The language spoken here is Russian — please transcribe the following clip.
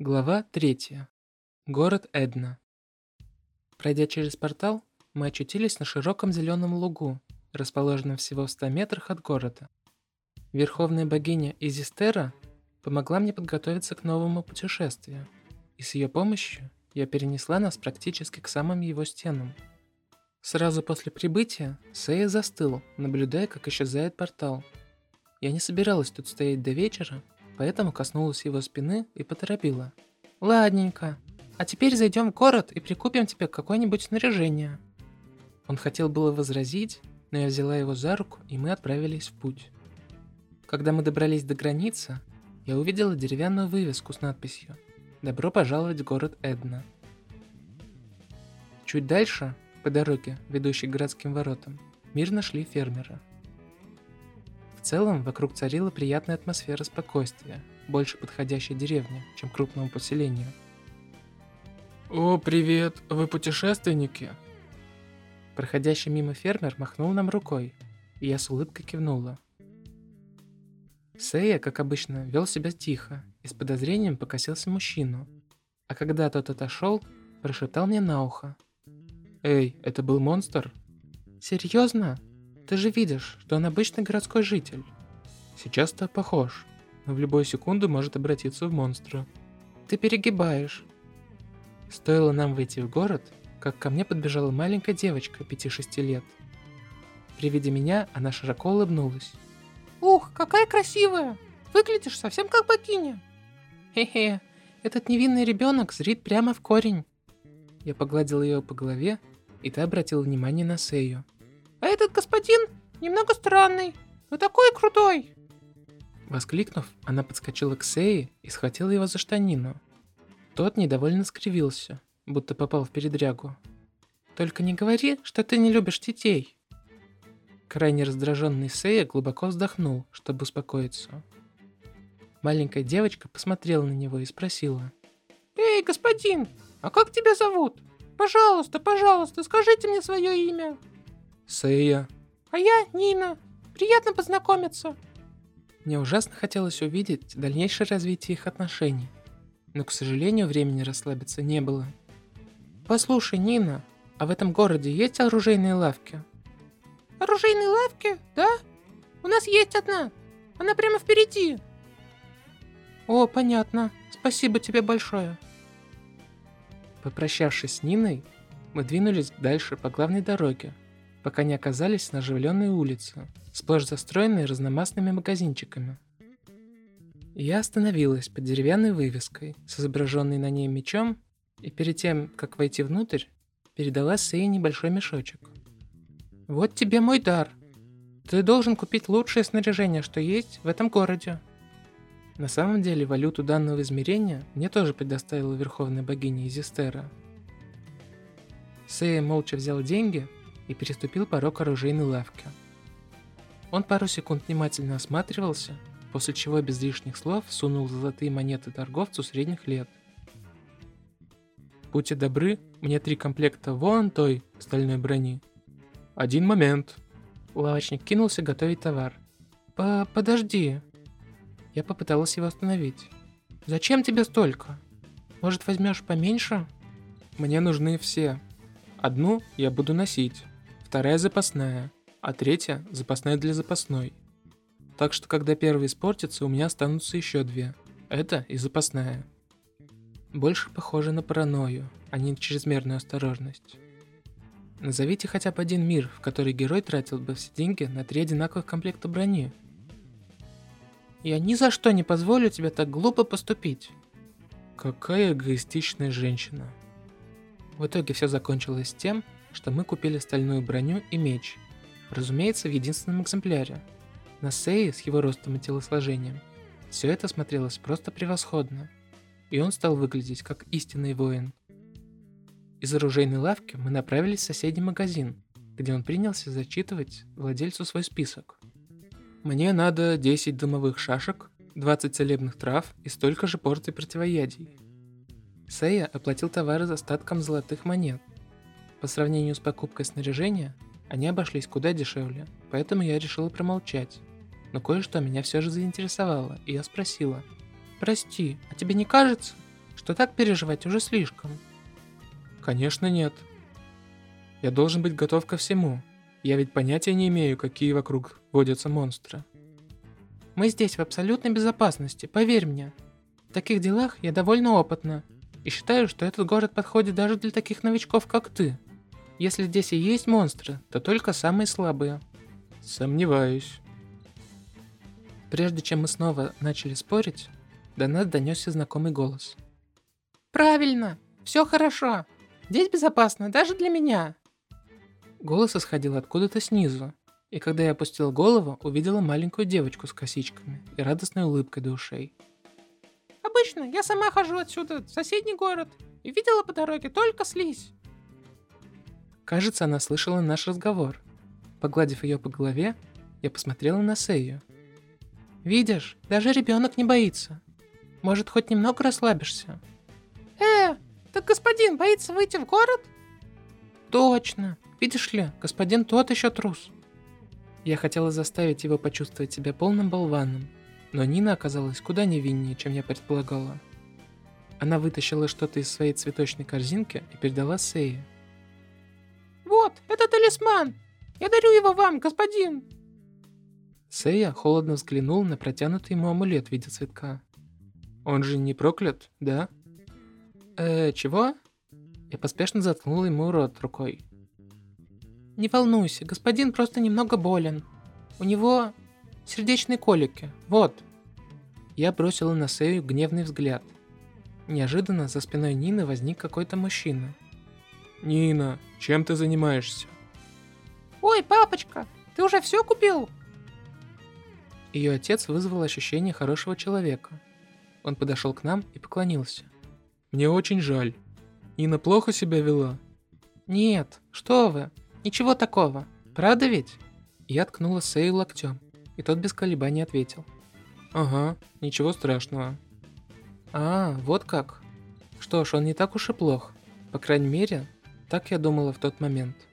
Глава 3. Город Эдна. Пройдя через портал, мы очутились на широком зеленом лугу, расположенном всего в 100 метрах от города. Верховная богиня Изистера помогла мне подготовиться к новому путешествию, и с ее помощью я перенесла нас практически к самым его стенам. Сразу после прибытия Сея застыл, наблюдая, как исчезает портал. Я не собиралась тут стоять до вечера, поэтому коснулась его спины и поторопила. «Ладненько. А теперь зайдем в город и прикупим тебе какое-нибудь снаряжение». Он хотел было возразить, но я взяла его за руку, и мы отправились в путь. Когда мы добрались до границы, я увидела деревянную вывеску с надписью «Добро пожаловать в город Эдна». Чуть дальше, по дороге, ведущей к городским воротам, мирно шли фермеры – в целом, вокруг царила приятная атмосфера спокойствия, больше подходящей деревне, чем крупному поселению. «О, привет! Вы путешественники?» Проходящий мимо фермер махнул нам рукой, и я с улыбкой кивнула. Сея, как обычно, вел себя тихо и с подозрением покосился мужчину, а когда тот отошел, прошептал мне на ухо. «Эй, это был монстр?» «Серьезно? Ты же видишь, что он обычный городской житель. Сейчас-то похож, но в любую секунду может обратиться в монстра. Ты перегибаешь. Стоило нам выйти в город, как ко мне подбежала маленькая девочка 5-6 лет. При виде меня она широко улыбнулась. «Ух, какая красивая! Выглядишь совсем как богиня!» «Хе-хе, этот невинный ребенок зрит прямо в корень!» Я погладил ее по голове, и та обратила внимание на Сею. А этот господин немного странный, но такой крутой!» Воскликнув, она подскочила к Сее и схватила его за штанину. Тот недовольно скривился, будто попал в передрягу. «Только не говори, что ты не любишь детей!» Крайне раздраженный Сея глубоко вздохнул, чтобы успокоиться. Маленькая девочка посмотрела на него и спросила. «Эй, господин, а как тебя зовут? Пожалуйста, пожалуйста, скажите мне свое имя!» Сэя. А я Нина. Приятно познакомиться. Мне ужасно хотелось увидеть дальнейшее развитие их отношений. Но, к сожалению, времени расслабиться не было. Послушай, Нина, а в этом городе есть оружейные лавки? Оружейные лавки? Да? У нас есть одна. Она прямо впереди. О, понятно. Спасибо тебе большое. Попрощавшись с Ниной, мы двинулись дальше по главной дороге, пока не оказались на оживленной улице, сплошь застроенной разномастными магазинчиками. Я остановилась под деревянной вывеской с изображенной на ней мечом и перед тем, как войти внутрь, передала Сэй небольшой мешочек. «Вот тебе мой дар. Ты должен купить лучшее снаряжение, что есть в этом городе». На самом деле, валюту данного измерения мне тоже предоставила верховная богиня Изистера. Сэй молча взял деньги и переступил порог оружейной лавки. Он пару секунд внимательно осматривался, после чего без лишних слов сунул золотые монеты торговцу средних лет. «Будьте добры, мне три комплекта вон той стальной брони». «Один момент». Лавочник кинулся готовить товар. По «Подожди». Я попыталась его остановить. «Зачем тебе столько? Может, возьмешь поменьше?» «Мне нужны все. Одну я буду носить, вторая запасная, а третья запасная для запасной. Так что когда первая испортится, у меня останутся еще две. Это и запасная. Больше похоже на паранойю, а не на чрезмерную осторожность. Назовите хотя бы один мир, в который герой тратил бы все деньги на три одинаковых комплекта брони. Я ни за что не позволю тебе так глупо поступить. Какая эгоистичная женщина. В итоге все закончилось тем, что мы купили стальную броню и меч. Разумеется, в единственном экземпляре. На Сее с его ростом и телосложением все это смотрелось просто превосходно, и он стал выглядеть как истинный воин. Из оружейной лавки мы направились в соседний магазин, где он принялся зачитывать владельцу свой список. «Мне надо 10 дымовых шашек, 20 целебных трав и столько же порций противоядий». Сея оплатил товары за остатком золотых монет – по сравнению с покупкой снаряжения, они обошлись куда дешевле, поэтому я решила промолчать. Но кое-что меня все же заинтересовало, и я спросила. «Прости, а тебе не кажется, что так переживать уже слишком. Конечно нет. Я должен быть готов ко всему. Я ведь понятия не имею, какие вокруг водятся монстры. Мы здесь в абсолютной безопасности, поверь мне. В таких делах я довольно опытна. И считаю, что этот город подходит даже для таких новичков, как ты. Если здесь и есть монстры, то только самые слабые. Сомневаюсь. Прежде чем мы снова начали спорить, до нас донесся знакомый голос. Правильно, все хорошо. Здесь безопасно даже для меня. Голос исходил откуда-то снизу, и когда я опустил голову, увидела маленькую девочку с косичками и радостной улыбкой до ушей. Обычно я сама хожу отсюда в соседний город и видела по дороге только слизь. Кажется, она слышала наш разговор. Погладив ее по голове, я посмотрела на Сею. «Видишь, даже ребенок не боится. Может, хоть немного расслабишься?» «Э, так господин боится выйти в город?» «Точно. Видишь ли, господин тот еще трус». Я хотела заставить его почувствовать себя полным болваном, но Нина оказалась куда невиннее, чем я предполагала. Она вытащила что-то из своей цветочной корзинки и передала Сее. «Вот, это талисман! Я дарю его вам, господин!» Сея холодно взглянул на протянутый ему амулет в виде цветка. «Он же не проклят, да?» «Э, чего?» Я поспешно заткнул ему рот рукой. «Не волнуйся, господин просто немного болен. У него сердечные колики, вот». Я бросила на Сею гневный взгляд. Неожиданно за спиной Нины возник какой-то мужчина. «Нина, чем ты занимаешься?» «Ой, папочка, ты уже все купил?» Ее отец вызвал ощущение хорошего человека. Он подошел к нам и поклонился. «Мне очень жаль. Нина плохо себя вела?» «Нет, что вы, ничего такого. Правда ведь?» Я ткнула Сею локтем, и тот без колебаний ответил. «Ага, ничего страшного». «А, вот как. Что ж, он не так уж и плох. По крайней мере, так я думала в тот момент».